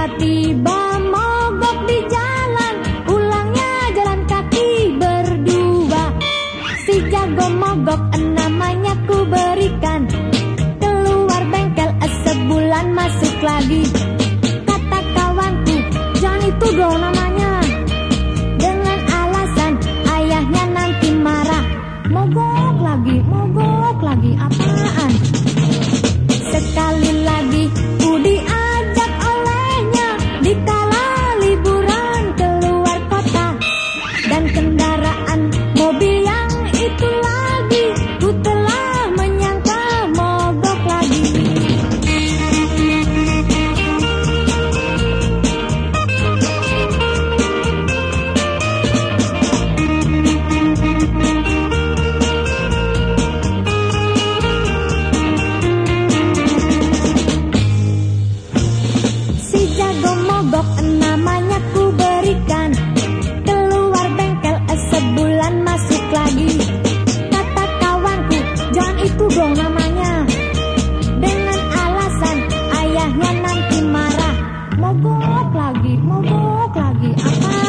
tiba-tiba mogok di jalan Pulangnya jalan kaki berdua. Si jago mogok box namanya ku berikan. Keluar bengkel sebulan masuk lagi. Kata kawanku jangan itu dong namanya. Dengan alasan ayahnya nanti marah. Mogok lagi, mogok lagi, apa